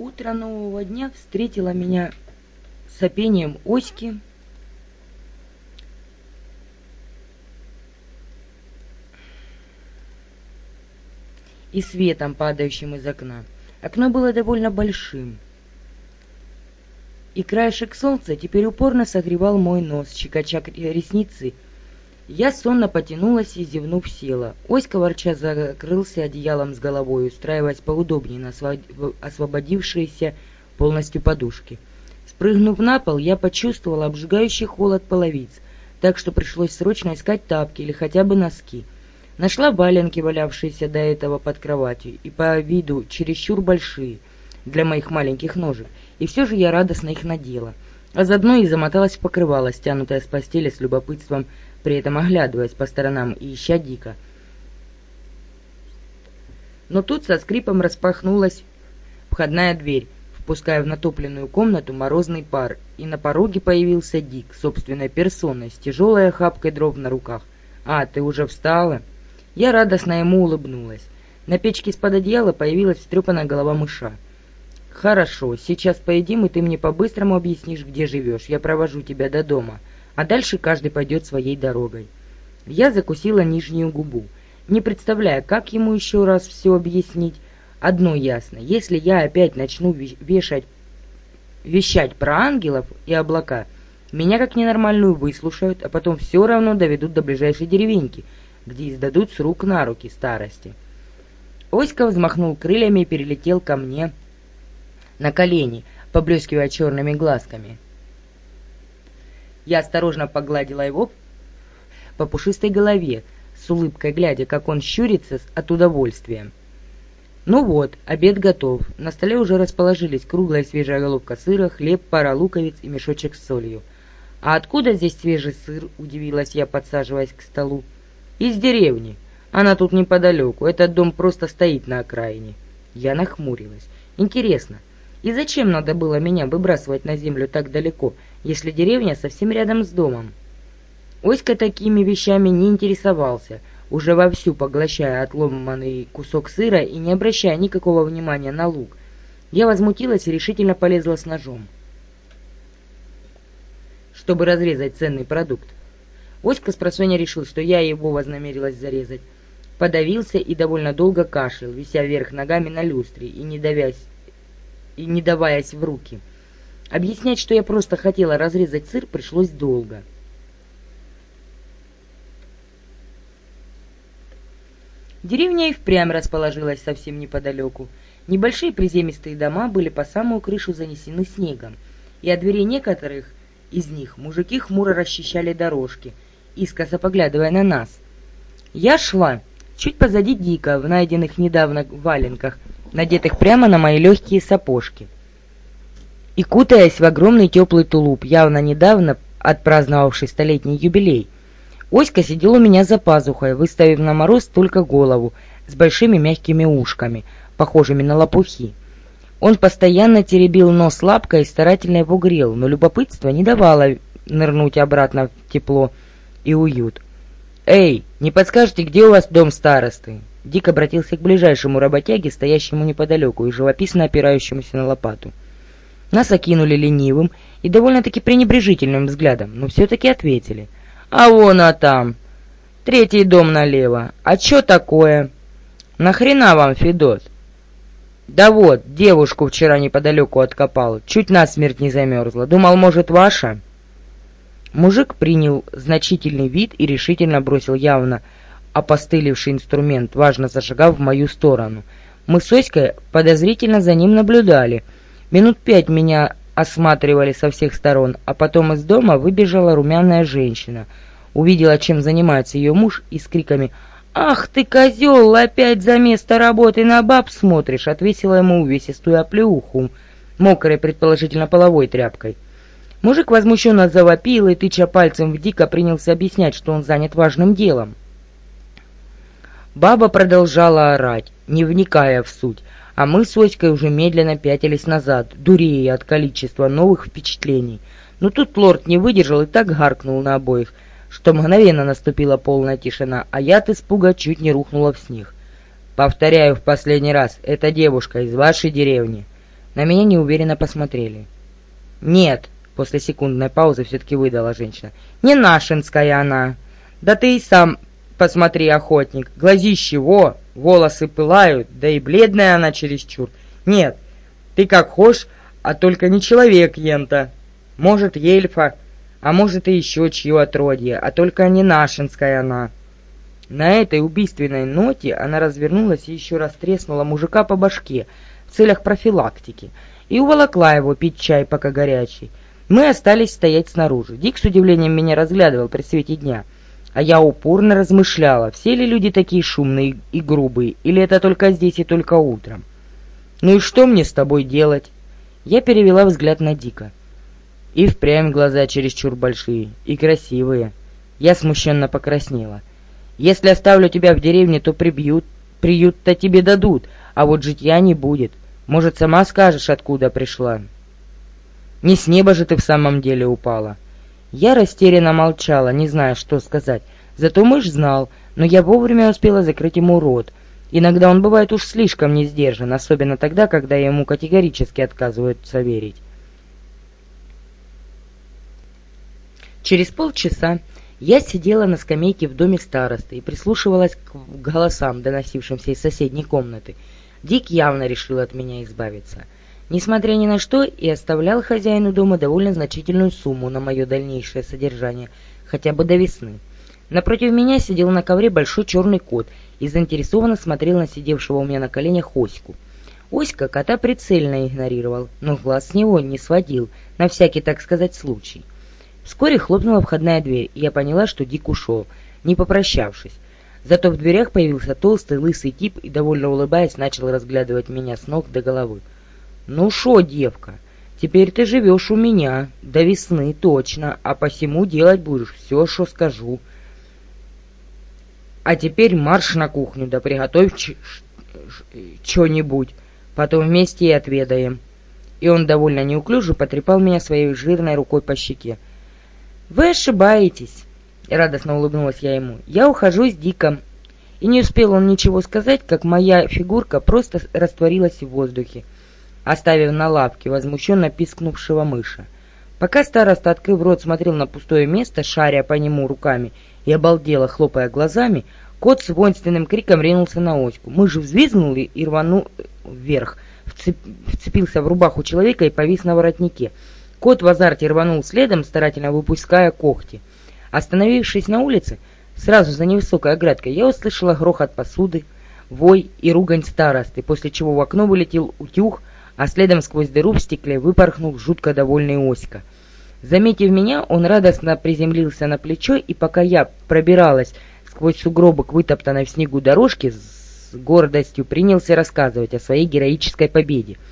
Утро нового дня встретило меня сопением оськи, и светом, падающим из окна. Окно было довольно большим, и краешек солнца теперь упорно согревал мой нос, щекоча ресницы. Я сонно потянулась и, зевнув, села. Оська ворча закрылся одеялом с головой, устраиваясь поудобнее на освободившиеся полностью подушки. Спрыгнув на пол, я почувствовала обжигающий холод половиц, так что пришлось срочно искать тапки или хотя бы носки. Нашла валенки, валявшиеся до этого под кроватью, и по виду чересчур большие для моих маленьких ножек, и все же я радостно их надела, а заодно и замоталась в покрывало, стянутое с постели с любопытством, при этом оглядываясь по сторонам и ища дико. Но тут со скрипом распахнулась входная дверь, впуская в натопленную комнату морозный пар, и на пороге появился Дик, собственной персоной, с тяжелой охапкой дров на руках. «А, ты уже встала?» Я радостно ему улыбнулась. На печке из-под одеяла появилась встрепанная голова мыша. «Хорошо, сейчас поедим, и ты мне по-быстрому объяснишь, где живешь. Я провожу тебя до дома, а дальше каждый пойдет своей дорогой». Я закусила нижнюю губу, не представляя, как ему еще раз все объяснить. Одно ясно, если я опять начну вешать, вещать про ангелов и облака, меня как ненормальную выслушают, а потом все равно доведут до ближайшей деревеньки, где издадут с рук на руки старости. Оська взмахнул крыльями и перелетел ко мне, на колени, поблескивая черными глазками. Я осторожно погладила его по пушистой голове, с улыбкой глядя, как он щурится от удовольствия. Ну вот, обед готов. На столе уже расположились круглая свежая головка сыра, хлеб, пара луковиц и мешочек с солью. «А откуда здесь свежий сыр?» — удивилась я, подсаживаясь к столу. «Из деревни. Она тут неподалеку. Этот дом просто стоит на окраине». Я нахмурилась. «Интересно, и зачем надо было меня выбрасывать на землю так далеко, если деревня совсем рядом с домом? Оська такими вещами не интересовался, уже вовсю поглощая отломанный кусок сыра и не обращая никакого внимания на лук. Я возмутилась и решительно полезла с ножом, чтобы разрезать ценный продукт. Оська с просонья решил, что я его вознамерилась зарезать. Подавился и довольно долго кашлял, вися вверх ногами на люстре и не давясь и не даваясь в руки. Объяснять, что я просто хотела разрезать сыр, пришлось долго. Деревня и впрямь расположилась совсем неподалеку. Небольшие приземистые дома были по самую крышу занесены снегом, и от дверей некоторых из них мужики хмуро расчищали дорожки, искоса поглядывая на нас. Я шла, чуть позади Дика, в найденных недавно валенках, надетых прямо на мои легкие сапожки. И кутаясь в огромный теплый тулуп, явно недавно отпраздновавший столетний юбилей, Оська сидел у меня за пазухой, выставив на мороз только голову, с большими мягкими ушками, похожими на лопухи. Он постоянно теребил нос лапкой и старательно его грел, но любопытство не давало нырнуть обратно в тепло и уют. «Эй, не подскажете, где у вас дом старосты?» Дик обратился к ближайшему работяге, стоящему неподалеку и живописно опирающемуся на лопату. Нас окинули ленивым и довольно-таки пренебрежительным взглядом, но все-таки ответили. «А вон а там! Третий дом налево! А чё такое?» «Нахрена вам, Федот?» «Да вот, девушку вчера неподалеку откопал, чуть насмерть не замерзла. Думал, может, ваша?» Мужик принял значительный вид и решительно бросил явно опостылевший инструмент, важно зашагав в мою сторону. Мы с Оськой подозрительно за ним наблюдали. Минут пять меня осматривали со всех сторон, а потом из дома выбежала румяная женщина. Увидела, чем занимается ее муж, и с криками «Ах ты, козел, опять за место работы на баб смотришь!» отвесила ему увесистую оплеуху, мокрой, предположительно, половой тряпкой. Мужик возмущенно завопил и, тыча пальцем в дико, принялся объяснять, что он занят важным делом. Баба продолжала орать, не вникая в суть, а мы с Оськой уже медленно пятились назад, дурея от количества новых впечатлений. Но тут лорд не выдержал и так гаркнул на обоих, что мгновенно наступила полная тишина, а я от испуга чуть не рухнула в снег. «Повторяю в последний раз, это девушка из вашей деревни». На меня неуверенно посмотрели. «Нет», — после секундной паузы все-таки выдала женщина, — «не нашинская она. Да ты и сам посмотри, охотник, глазищи, во, волосы пылают, да и бледная она чересчур. Нет, ты как хошь, а только не человек ента. Может, ельфа, а может и еще чье отродье, а только не нашинская она». На этой убийственной ноте она развернулась и еще раз треснула мужика по башке в целях профилактики и уволокла его пить чай, пока горячий. Мы остались стоять снаружи. Дик с удивлением меня разглядывал при свете дня. А я упорно размышляла, все ли люди такие шумные и грубые, или это только здесь и только утром. «Ну и что мне с тобой делать?» Я перевела взгляд на Дика. И впрямь глаза чересчур большие и красивые. Я смущенно покраснела. Если оставлю тебя в деревне, то прибьют, приют-то тебе дадут, а вот житья не будет. Может, сама скажешь, откуда пришла? Не с неба же ты в самом деле упала. Я растерянно молчала, не зная, что сказать. Зато мышь знал, но я вовремя успела закрыть ему рот. Иногда он бывает уж слишком не сдержан, особенно тогда, когда ему категорически отказываются верить. Через полчаса я сидела на скамейке в доме старосты и прислушивалась к голосам, доносившимся из соседней комнаты. Дик явно решил от меня избавиться. Несмотря ни на что, и оставлял хозяину дома довольно значительную сумму на мое дальнейшее содержание, хотя бы до весны. Напротив меня сидел на ковре большой черный кот и заинтересованно смотрел на сидевшего у меня на коленях Оську. Оська кота прицельно игнорировал, но глаз с него не сводил, на всякий, так сказать, случай. Вскоре хлопнула входная дверь, и я поняла, что Дик ушел, не попрощавшись. Зато в дверях появился толстый, лысый тип и, довольно улыбаясь, начал разглядывать меня с ног до головы. «Ну шо, девка, теперь ты живешь у меня, до весны точно, а посему делать будешь все, что скажу. А теперь марш на кухню, да приготовь что-нибудь, потом вместе и отведаем». И он довольно неуклюже потрепал меня своей жирной рукой по щеке. «Вы ошибаетесь», — радостно улыбнулась я ему. «Я ухожу с Диком». И не успел он ничего сказать, как моя фигурка просто растворилась в воздухе, оставив на лавке возмущенно пискнувшего мыша. Пока староста, открыв рот, смотрел на пустое место, шаря по нему руками и обалдело, хлопая глазами, кот с воинственным криком ринулся на оську. Мышь взвизгнул и рванул вверх, вцепился в рубаху человека и повис на воротнике — Кот в азарте рванул следом, старательно выпуская когти. Остановившись на улице, сразу за невысокой оградкой, я услышала грохот посуды, вой и ругань старосты, после чего в окно вылетел утюг, а следом сквозь дыру в стекле выпорхнул жутко довольный Оська. Заметив меня, он радостно приземлился на плечо, и пока я пробиралась сквозь сугробы к вытоптанной в снегу дорожке, с гордостью принялся рассказывать о своей героической победе —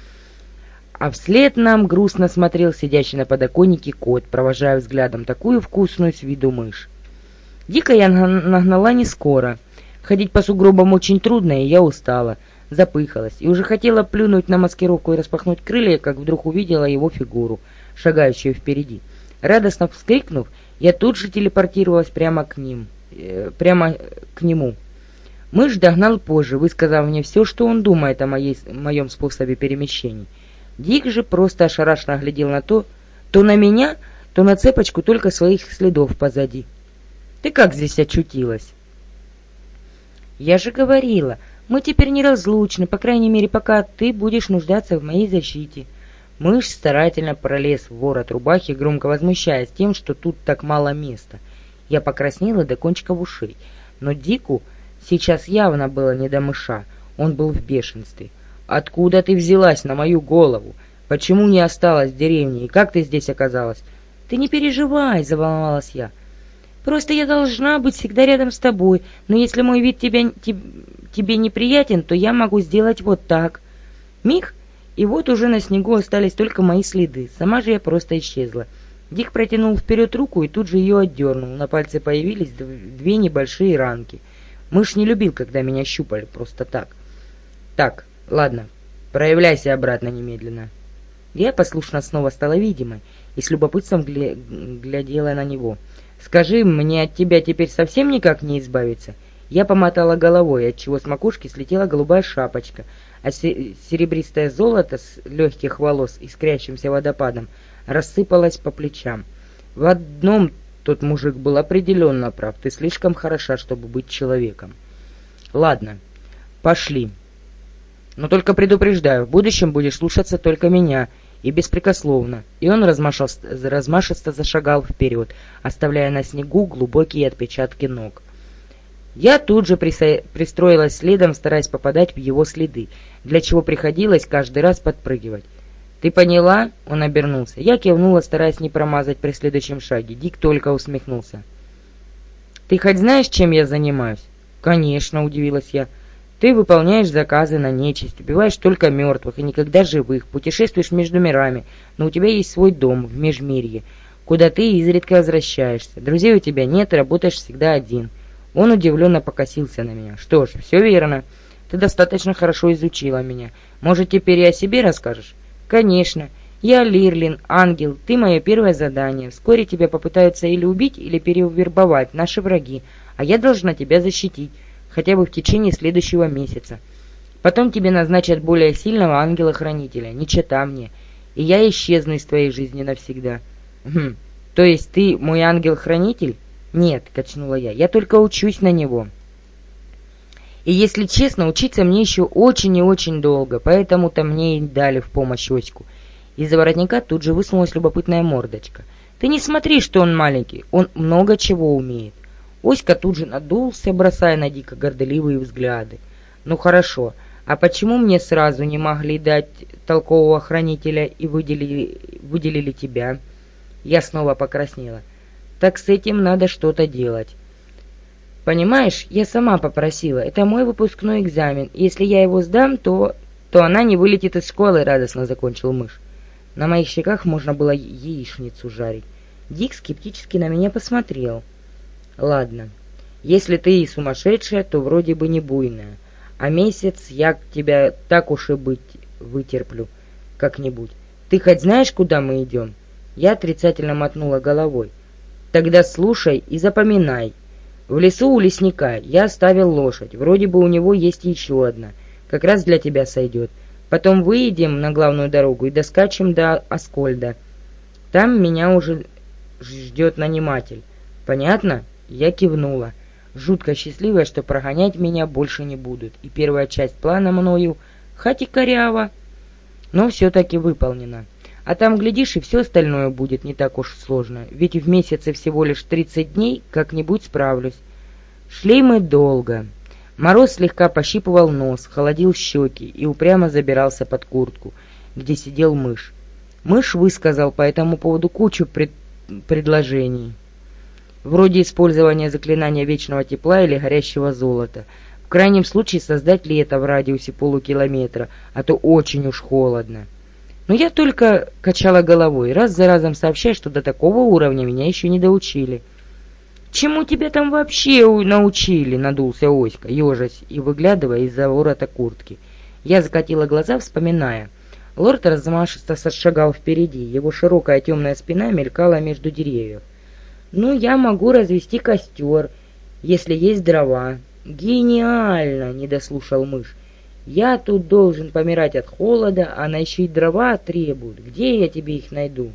а вслед нам грустно смотрел сидящий на подоконнике кот, провожая взглядом такую вкусную с виду мышь. Дико я нагнала не скоро. Ходить по сугробам очень трудно, и я устала, запыхалась, и уже хотела плюнуть на маскировку и распахнуть крылья, как вдруг увидела его фигуру, шагающую впереди. Радостно вскрикнув, я тут же телепортировалась прямо к ним, э, прямо к нему. Мышь догнал позже, высказав мне все, что он думает о моей, моем способе перемещений. Дик же просто ошарашенно глядел на то, то на меня, то на цепочку только своих следов позади. «Ты как здесь очутилась?» «Я же говорила, мы теперь неразлучны, по крайней мере, пока ты будешь нуждаться в моей защите». Мышь старательно пролез в ворот рубахи, громко возмущаясь тем, что тут так мало места. Я покраснела до кончиков ушей, но Дику сейчас явно было не до мыша, он был в бешенстве. Откуда ты взялась на мою голову? Почему не осталась в деревне? И как ты здесь оказалась? Ты не переживай, заволновалась я. Просто я должна быть всегда рядом с тобой, но если мой вид тебе, тебе, тебе неприятен, то я могу сделать вот так. Миг, и вот уже на снегу остались только мои следы. Сама же я просто исчезла. Дик протянул вперед руку и тут же ее отдернул. На пальце появились две небольшие ранки. Мышь не любил, когда меня щупали просто так. Так, Ладно, проявляйся обратно немедленно. Я послушно снова стала видимой и с любопытством гля... глядела на него. Скажи, мне от тебя теперь совсем никак не избавиться? Я помотала головой, отчего с макушки слетела голубая шапочка, а серебристое золото с легких волос, искрящимся водопадом, рассыпалось по плечам. В одном тот мужик был определенно прав. Ты слишком хороша, чтобы быть человеком. Ладно, пошли. Но только предупреждаю, в будущем будешь слушаться только меня и беспрекословно. И он размашисто, размашисто зашагал вперед, оставляя на снегу глубокие отпечатки ног. Я тут же пристроилась следом, стараясь попадать в его следы, для чего приходилось каждый раз подпрыгивать. «Ты поняла?» — он обернулся. Я кивнула, стараясь не промазать при следующем шаге. Дик только усмехнулся. «Ты хоть знаешь, чем я занимаюсь?» «Конечно», — удивилась я. «Ты выполняешь заказы на нечисть, убиваешь только мертвых и никогда живых, путешествуешь между мирами, но у тебя есть свой дом в Межмирье, куда ты изредка возвращаешься. Друзей у тебя нет, работаешь всегда один». Он удивленно покосился на меня. «Что ж, все верно. Ты достаточно хорошо изучила меня. Может, теперь и о себе расскажешь?» «Конечно. Я Лирлин, ангел, ты мое первое задание. Вскоре тебя попытаются или убить, или перевербовать наши враги, а я должна тебя защитить, хотя бы в течение следующего месяца. Потом тебе назначат более сильного ангела-хранителя, не чита мне, и я исчезну из твоей жизни навсегда». «Хм, то есть ты мой ангел-хранитель?» «Нет», — качнула я, — «я только учусь на него». И если честно, учиться мне еще очень и очень долго, поэтому-то мне и дали в помощь Оську. Из-за воротника тут же высунулась любопытная мордочка. «Ты не смотри, что он маленький, он много чего умеет». Оська тут же надулся, бросая на дико горделивые взгляды. «Ну хорошо, а почему мне сразу не могли дать толкового хранителя и выделили, выделили тебя?» Я снова покраснела. «Так с этим надо что-то делать». Понимаешь, я сама попросила. Это мой выпускной экзамен. Если я его сдам, то... То она не вылетит из школы, радостно закончил мышь. На моих щеках можно было яичницу жарить. Дик скептически на меня посмотрел. Ладно, если ты и сумасшедшая, то вроде бы не буйная. А месяц я тебя так уж и быть вытерплю как-нибудь. Ты хоть знаешь, куда мы идем? Я отрицательно мотнула головой. Тогда слушай и запоминай. В лесу у лесника я оставил лошадь. Вроде бы у него есть еще одна. Как раз для тебя сойдет. Потом выйдем на главную дорогу и доскачем до Аскольда. Там меня уже ждет наниматель. Понятно? Я кивнула. Жутко счастливая, что прогонять меня больше не будут. И первая часть плана мною, хоть и коряво, но все-таки выполнена. А там, глядишь, и все остальное будет не так уж сложно, ведь в месяце всего лишь 30 дней как-нибудь справлюсь. Шли мы долго. Мороз слегка пощипывал нос, холодил щеки и упрямо забирался под куртку, где сидел мышь. Мышь высказал по этому поводу кучу пред... предложений. Вроде использования заклинания вечного тепла или горящего золота. В крайнем случае создать лето в радиусе полукилометра, а то очень уж холодно. Но я только качала головой, раз за разом сообщая, что до такого уровня меня еще не доучили. «Чему тебя там вообще научили?» — надулся Оська, ежась и выглядывая из-за ворота куртки. Я закатила глаза, вспоминая. Лорд размашисто сошагал впереди, его широкая темная спина мелькала между деревьев. «Ну, я могу развести костер, если есть дрова». «Гениально!» — не дослушал мышь. Я тут должен помирать от холода, а она дрова требует. Где я тебе их найду?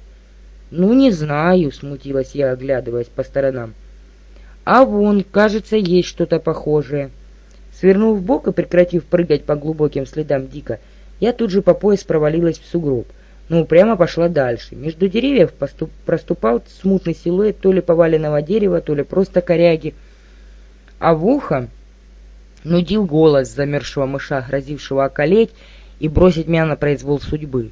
Ну, не знаю, смутилась я, оглядываясь по сторонам. А вон, кажется, есть что-то похожее. Свернув в бок и прекратив прыгать по глубоким следам Дика, я тут же по пояс провалилась в сугроб, но упрямо пошла дальше. Между деревьев проступал смутный силуэт то ли поваленного дерева, то ли просто коряги. А в ухо нудил голос замерзшего мыша, грозившего околеть и бросить меня на произвол судьбы.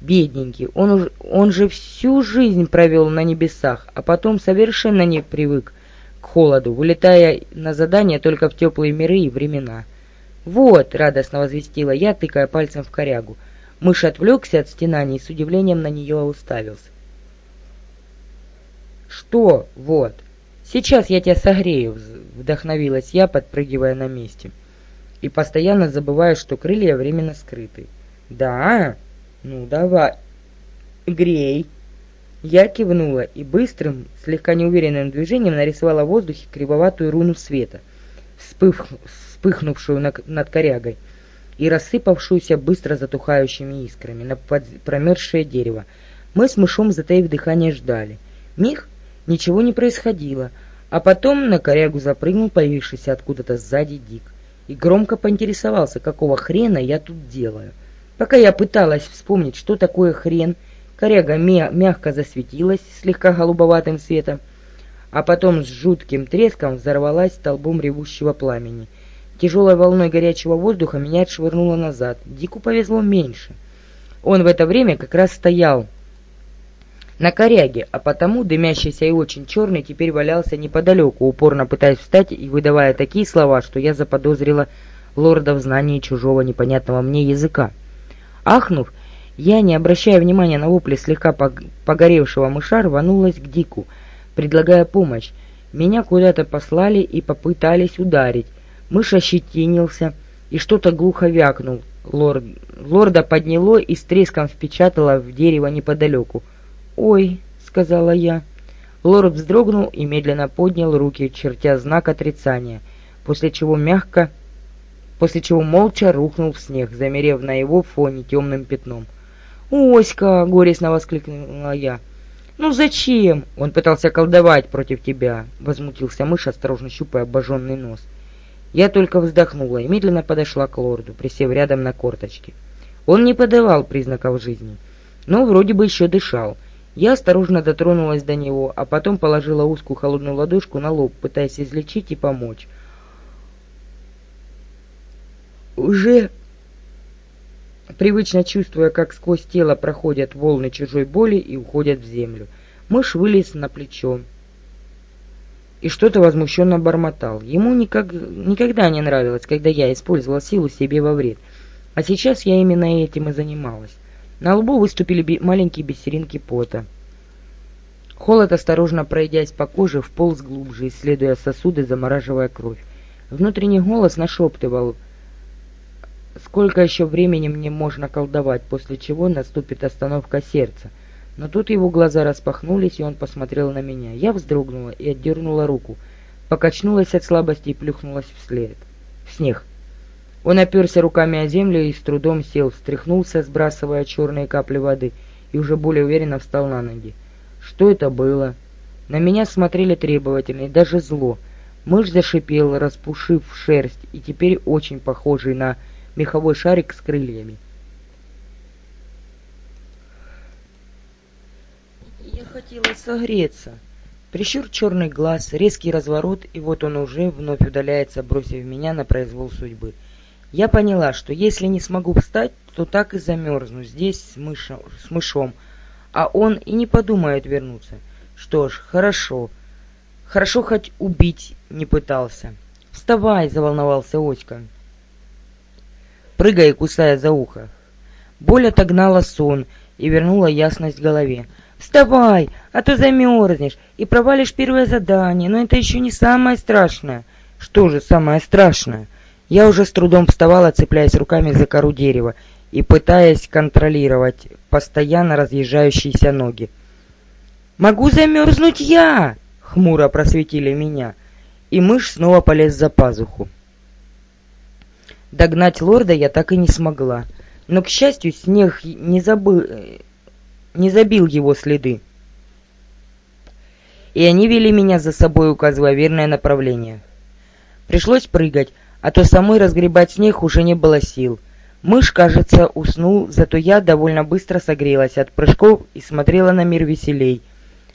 Бедненький, он, уж, он же всю жизнь провел на небесах, а потом совершенно не привык к холоду, вылетая на задание только в теплые миры и времена. «Вот!» — радостно возвестила я, тыкая пальцем в корягу. Мышь отвлекся от стенаний и с удивлением на нее уставился. «Что «вот»?» «Сейчас я тебя согрею», — вдохновилась я, подпрыгивая на месте. И постоянно забываю, что крылья временно скрыты. «Да? Ну, давай. Грей». Я кивнула и быстрым, слегка неуверенным движением нарисовала в воздухе кривоватую руну света. вспых... вспыхнувшую над, над корягой и рассыпавшуюся быстро затухающими искрами на промерзшее дерево. Мы с мышом, затаив дыхание, ждали. Миг ничего не происходило, а потом на корягу запрыгнул появившийся откуда-то сзади Дик и громко поинтересовался, какого хрена я тут делаю. Пока я пыталась вспомнить, что такое хрен, коряга мя мягко засветилась слегка голубоватым светом, а потом с жутким треском взорвалась столбом ревущего пламени. Тяжелой волной горячего воздуха меня отшвырнуло назад. Дику повезло меньше. Он в это время как раз стоял на коряге, а потому дымящийся и очень черный теперь валялся неподалеку, упорно пытаясь встать и выдавая такие слова, что я заподозрила лорда в знании чужого непонятного мне языка. Ахнув, я, не обращая внимания на вопли слегка погоревшего мыша, рванулась к Дику — предлагая помощь. Меня куда-то послали и попытались ударить. Мышь ощетинился и что-то глухо вякнул. Лорд... Лорда подняло и с треском впечатало в дерево неподалеку. «Ой», — сказала я. Лорд вздрогнул и медленно поднял руки, чертя знак отрицания, после чего мягко, после чего молча рухнул в снег, замерев на его фоне темным пятном. «Оська!» — горестно воскликнула я. «Ну зачем?» «Он пытался колдовать против тебя», — возмутился мышь, осторожно щупая обожженный нос. Я только вздохнула и медленно подошла к лорду, присев рядом на корточки. Он не подавал признаков жизни, но вроде бы еще дышал. Я осторожно дотронулась до него, а потом положила узкую холодную ладошку на лоб, пытаясь излечить и помочь. Уже привычно чувствуя, как сквозь тело проходят волны чужой боли и уходят в землю. Мышь вылез на плечо и что-то возмущенно бормотал. Ему никак, никогда не нравилось, когда я использовал силу себе во вред. А сейчас я именно этим и занималась. На лбу выступили би маленькие бисеринки пота. Холод, осторожно пройдясь по коже, вполз глубже, исследуя сосуды, замораживая кровь. Внутренний голос нашептывал — Сколько еще времени мне можно колдовать, после чего наступит остановка сердца? Но тут его глаза распахнулись, и он посмотрел на меня. Я вздрогнула и отдернула руку, покачнулась от слабости и плюхнулась вслед. В снег. Он оперся руками о землю и с трудом сел, встряхнулся, сбрасывая черные капли воды, и уже более уверенно встал на ноги. Что это было? На меня смотрели требовательно и даже зло. Мышь зашипел, распушив шерсть, и теперь очень похожий на меховой шарик с крыльями. Я хотела согреться. Прищур черный глаз, резкий разворот, и вот он уже вновь удаляется, бросив меня на произвол судьбы. Я поняла, что если не смогу встать, то так и замерзну здесь с, мышом, с мышом, а он и не подумает вернуться. Что ж, хорошо. Хорошо хоть убить не пытался. «Вставай!» — заволновался Оська прыгая кусая за ухо. Боль отогнала сон и вернула ясность голове. «Вставай, а то замерзнешь и провалишь первое задание, но это еще не самое страшное». «Что же самое страшное?» Я уже с трудом вставала, цепляясь руками за кору дерева и пытаясь контролировать постоянно разъезжающиеся ноги. «Могу замерзнуть я!» — хмуро просветили меня, и мышь снова полез за пазуху. Догнать лорда я так и не смогла. Но, к счастью, снег не, забыл, не забил его следы. И они вели меня за собой, указывая верное направление. Пришлось прыгать, а то самой разгребать снег уже не было сил. Мышь, кажется, уснул, зато я довольно быстро согрелась от прыжков и смотрела на мир веселей,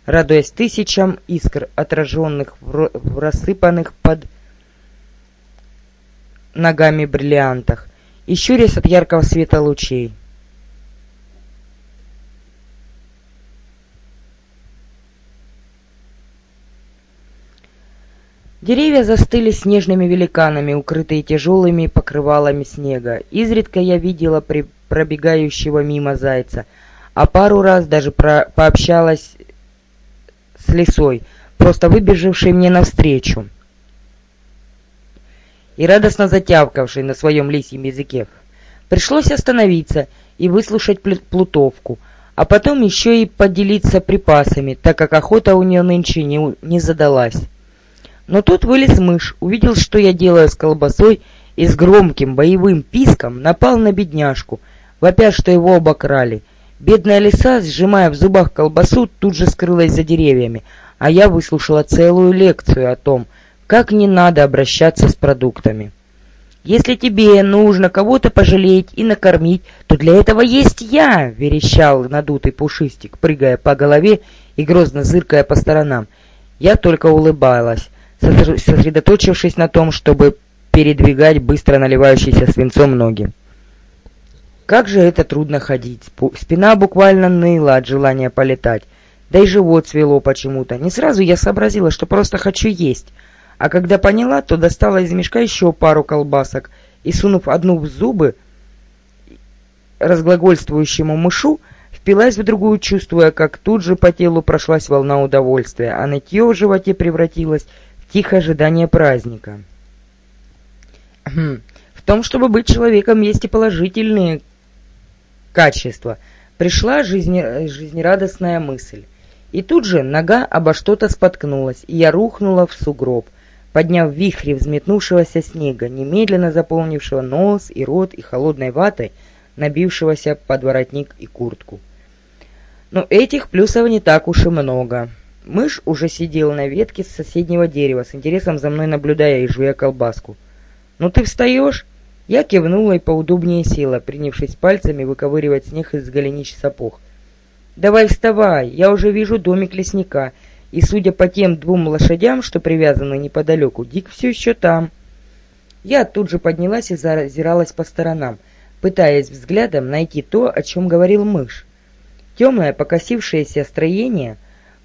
радуясь тысячам искр, отраженных в рассыпанных под ногами бриллиантах и щурясь от яркого света лучей. Деревья застыли снежными великанами, укрытые тяжелыми покрывалами снега. Изредка я видела при пробегающего мимо зайца, а пару раз даже про пообщалась с лисой, просто выбежавшей мне навстречу и радостно затявкавший на своем лисьем языке. Пришлось остановиться и выслушать плутовку, а потом еще и поделиться припасами, так как охота у нее нынче не, не задалась. Но тут вылез мышь, увидел, что я делаю с колбасой, и с громким боевым писком напал на бедняжку, вопя, что его обокрали. Бедная лиса, сжимая в зубах колбасу, тут же скрылась за деревьями, а я выслушала целую лекцию о том, как не надо обращаться с продуктами. «Если тебе нужно кого-то пожалеть и накормить, то для этого есть я!» — верещал надутый пушистик, прыгая по голове и грозно зыркая по сторонам. Я только улыбалась, сосредоточившись на том, чтобы передвигать быстро наливающиеся свинцом ноги. Как же это трудно ходить. Спина буквально ныла от желания полетать. Да и живот свело почему-то. Не сразу я сообразила, что просто хочу есть — а когда поняла, то достала из мешка еще пару колбасок и, сунув одну в зубы разглагольствующему мышу, впилась в другую, чувствуя, как тут же по телу прошлась волна удовольствия, а нытье в животе превратилось тихое ожидание праздника. В том, чтобы быть человеком, есть и положительные качества. Пришла жизне... жизнерадостная мысль. И тут же нога обо что-то споткнулась, и я рухнула в сугроб подняв вихри взметнувшегося снега, немедленно заполнившего нос и рот и холодной ватой, набившегося под воротник и куртку. Но этих плюсов не так уж и много. Мышь уже сидел на ветке с соседнего дерева, с интересом за мной наблюдая и жуя колбаску. «Ну ты встаешь?» Я кивнула и поудобнее села, принявшись пальцами выковыривать снег из голенищ сапог. «Давай вставай, я уже вижу домик лесника и, судя по тем двум лошадям, что привязаны неподалеку, Дик все еще там. Я тут же поднялась и зазиралась по сторонам, пытаясь взглядом найти то, о чем говорил мышь. Темное покосившееся строение,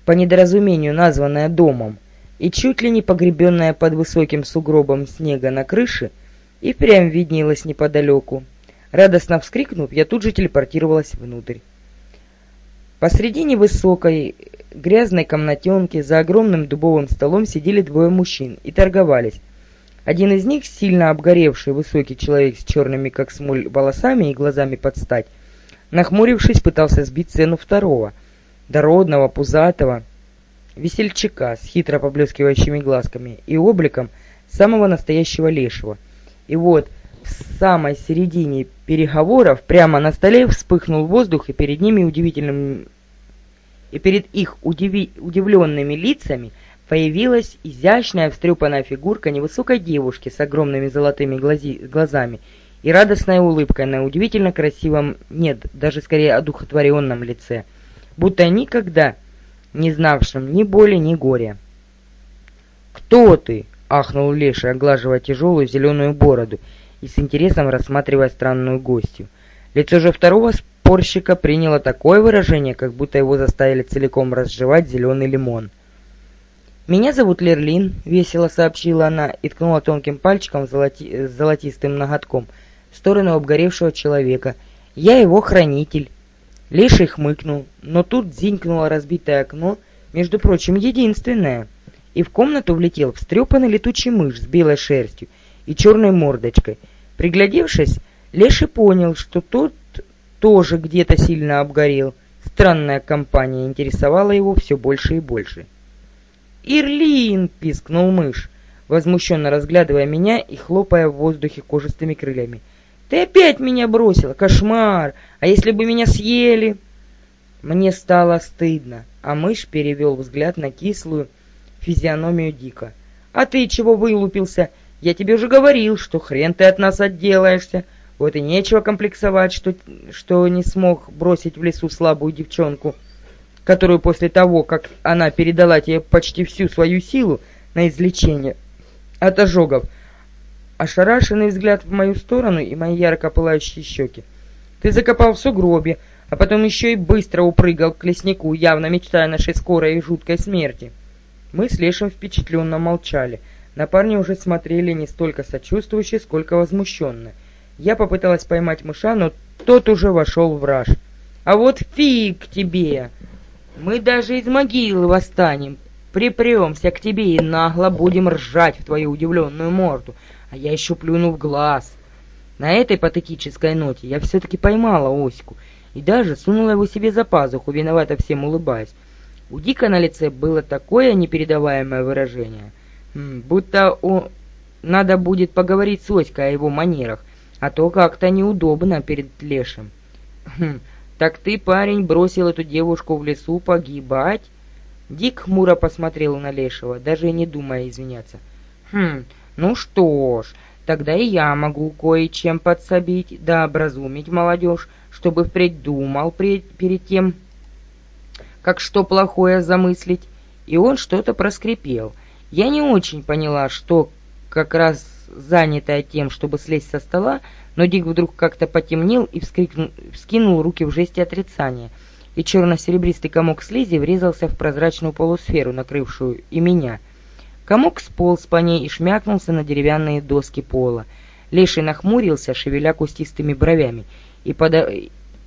по недоразумению названное домом, и чуть ли не погребенное под высоким сугробом снега на крыше, и прям виднелось неподалеку. Радостно вскрикнув, я тут же телепортировалась внутрь. Посредине высокой грязной комнатенке за огромным дубовым столом сидели двое мужчин и торговались. Один из них, сильно обгоревший высокий человек с черными как смоль волосами и глазами под стать, нахмурившись, пытался сбить цену второго, дородного, пузатого, весельчака с хитро поблескивающими глазками и обликом самого настоящего лешего. И вот в самой середине переговоров прямо на столе вспыхнул воздух, и перед ними удивительным и перед их удиви... удивленными лицами появилась изящная встрепанная фигурка невысокой девушки с огромными золотыми глази... глазами и радостной улыбкой на удивительно красивом, нет, даже скорее одухотворенном лице, будто никогда не знавшим ни боли, ни горя. «Кто ты?» — ахнул Леша, оглаживая тяжелую зеленую бороду и с интересом рассматривая странную гостью. Лицо же второго спорщика приняло такое выражение, как будто его заставили целиком разжевать зеленый лимон. «Меня зовут Лерлин», — весело сообщила она и ткнула тонким пальчиком золоти... с золотистым ноготком в сторону обгоревшего человека. «Я его хранитель». Леший хмыкнул, но тут зинькнуло разбитое окно, между прочим, единственное, и в комнату влетел встрепанный летучий мышь с белой шерстью и черной мордочкой. Приглядевшись, Леший понял, что тот тоже где-то сильно обгорел. Странная компания интересовала его все больше и больше. «Ирлин!» — пискнул мышь, возмущенно разглядывая меня и хлопая в воздухе кожистыми крыльями. «Ты опять меня бросила! Кошмар! А если бы меня съели?» Мне стало стыдно, а мышь перевел взгляд на кислую физиономию Дика. «А ты чего вылупился? Я тебе уже говорил, что хрен ты от нас отделаешься. Вот и нечего комплексовать, что, что не смог бросить в лесу слабую девчонку, которую после того, как она передала тебе почти всю свою силу на излечение от ожогов, ошарашенный взгляд в мою сторону и мои ярко пылающие щеки. Ты закопал в сугробе, а потом еще и быстро упрыгал к леснику, явно мечтая нашей скорой и жуткой смерти. Мы с Лешем впечатленно молчали. На парня уже смотрели не столько сочувствующе, сколько возмущенно — я попыталась поймать мыша, но тот уже вошел в раж. «А вот фиг тебе! Мы даже из могилы восстанем, припремся к тебе и нагло будем ржать в твою удивленную морду, а я еще плюну в глаз». На этой патетической ноте я все-таки поймала Оську и даже сунула его себе за пазуху, виновато всем улыбаясь. У Дика на лице было такое непередаваемое выражение, будто о... надо будет поговорить с Оськой о его манерах, а то как-то неудобно перед Лешим. Хм, так ты, парень, бросил эту девушку в лесу погибать? Дик хмуро посмотрел на Лешего, даже не думая извиняться. Хм, ну что ж, тогда и я могу кое-чем подсобить, да образумить молодежь, чтобы впредь думал пред... перед тем, как что плохое замыслить. И он что-то проскрипел. Я не очень поняла, что как раз занятая тем, чтобы слезть со стола, но Дик вдруг как-то потемнел и вскрикнул, вскинул руки в жесте отрицания, и черно-серебристый комок слизи врезался в прозрачную полусферу, накрывшую и меня. Комок сполз по ней и шмякнулся на деревянные доски пола. Леший нахмурился, шевеля кустистыми бровями, и подо...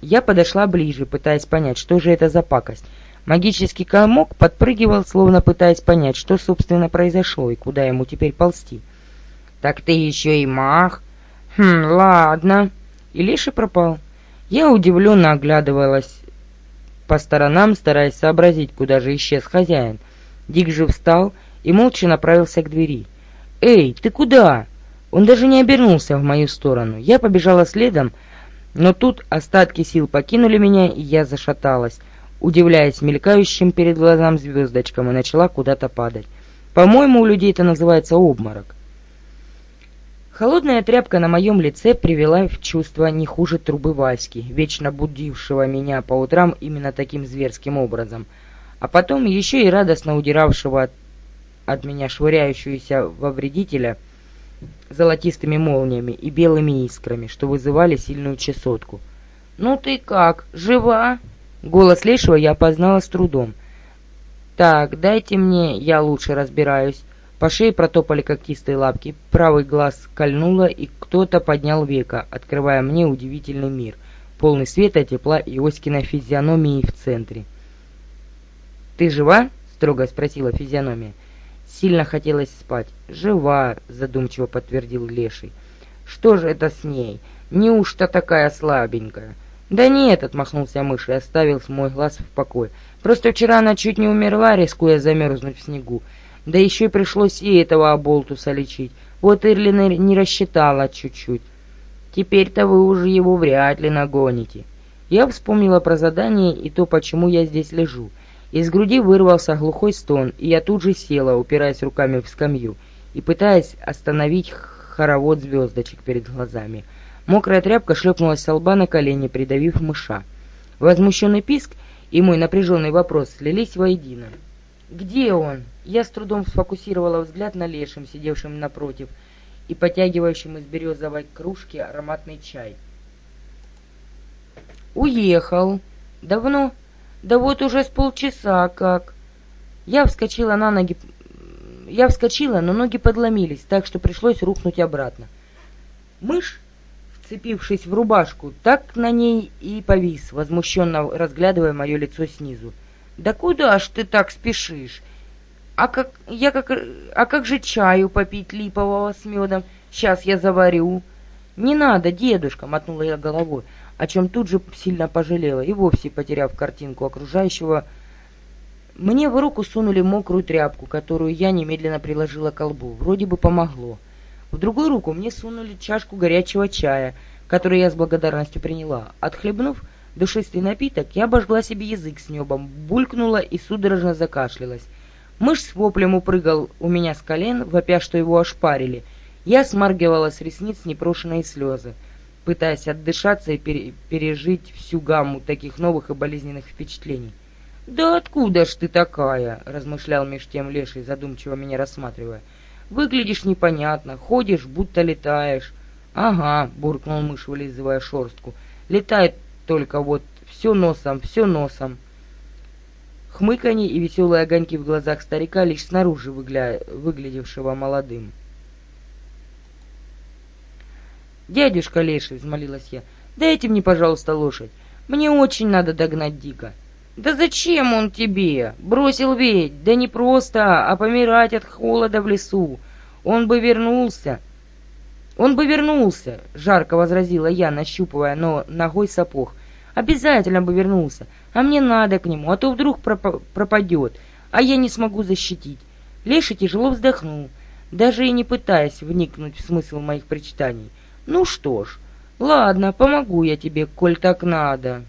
я подошла ближе, пытаясь понять, что же это за пакость. Магический комок подпрыгивал, словно пытаясь понять, что, собственно, произошло и куда ему теперь ползти. «Так ты еще и мах!» «Хм, ладно». И Леша пропал. Я удивленно оглядывалась по сторонам, стараясь сообразить, куда же исчез хозяин. Дик же встал и молча направился к двери. «Эй, ты куда?» Он даже не обернулся в мою сторону. Я побежала следом, но тут остатки сил покинули меня, и я зашаталась, удивляясь мелькающим перед глазам звездочкам, и начала куда-то падать. По-моему, у людей это называется обморок. Холодная тряпка на моем лице привела в чувство не хуже трубы Васьки, вечно будившего меня по утрам именно таким зверским образом, а потом еще и радостно удиравшего от, от меня швыряющуюся во вредителя золотистыми молниями и белыми искрами, что вызывали сильную чесотку. «Ну ты как, жива?» Голос Лешего я опознала с трудом. «Так, дайте мне, я лучше разбираюсь». По шее протопали когтистые лапки, правый глаз кольнуло, и кто-то поднял века, открывая мне удивительный мир, полный света, тепла и Оськиной физиономии в центре. «Ты жива?» — строго спросила физиономия. Сильно хотелось спать. «Жива», — задумчиво подтвердил Леший. «Что же это с ней? Неужто такая слабенькая?» «Да нет», — отмахнулся мышь и оставил мой глаз в покое. «Просто вчера она чуть не умерла, рискуя замерзнуть в снегу. Да еще и пришлось и этого оболтуса лечить. Вот Ирлина не рассчитала чуть-чуть. Теперь-то вы уже его вряд ли нагоните. Я вспомнила про задание и то, почему я здесь лежу. Из груди вырвался глухой стон, и я тут же села, упираясь руками в скамью и пытаясь остановить хоровод звездочек перед глазами. Мокрая тряпка шлепнулась со лба на колени, придавив мыша. Возмущенный писк и мой напряженный вопрос слились воедино. «Где он?» Я с трудом сфокусировала взгляд на лешем, сидевшем напротив, и потягивающим из березовой кружки ароматный чай. «Уехал. Давно? Да вот уже с полчаса как». Я вскочила на ноги... Я вскочила, но ноги подломились, так что пришлось рухнуть обратно. Мышь, вцепившись в рубашку, так на ней и повис, возмущенно разглядывая мое лицо снизу. «Да куда ж ты так спешишь? А как, я как, а как же чаю попить липового с медом? Сейчас я заварю». «Не надо, дедушка!» — мотнула я головой, о чем тут же сильно пожалела и вовсе потеряв картинку окружающего. Мне в руку сунули мокрую тряпку, которую я немедленно приложила к колбу. Вроде бы помогло. В другую руку мне сунули чашку горячего чая, который я с благодарностью приняла. Отхлебнув, душистый напиток, я обожгла себе язык с небом, булькнула и судорожно закашлялась. Мышь с воплем упрыгал у меня с колен, вопя, что его ошпарили. Я смаргивала с ресниц непрошенные слезы, пытаясь отдышаться и пере пережить всю гамму таких новых и болезненных впечатлений. «Да откуда ж ты такая?» — размышлял меж тем Леший, задумчиво меня рассматривая. «Выглядишь непонятно, ходишь, будто летаешь». «Ага», — буркнул мышь, вылизывая шорстку. «Летает только вот все носом, все носом. Хмыканье и веселые огоньки в глазах старика лишь снаружи выгля... выглядевшего молодым. «Дядюшка Леший», — взмолилась я, — «дайте мне, пожалуйста, лошадь. Мне очень надо догнать Дика». «Да зачем он тебе? Бросил ведь, да не просто, а помирать от холода в лесу. Он бы вернулся». «Он бы вернулся», — жарко возразила я, нащупывая но ногой сапог. «Обязательно бы вернулся, а мне надо к нему, а то вдруг проп пропадет, а я не смогу защитить. Леша тяжело вздохнул, даже и не пытаясь вникнуть в смысл моих причитаний. «Ну что ж, ладно, помогу я тебе, коль так надо».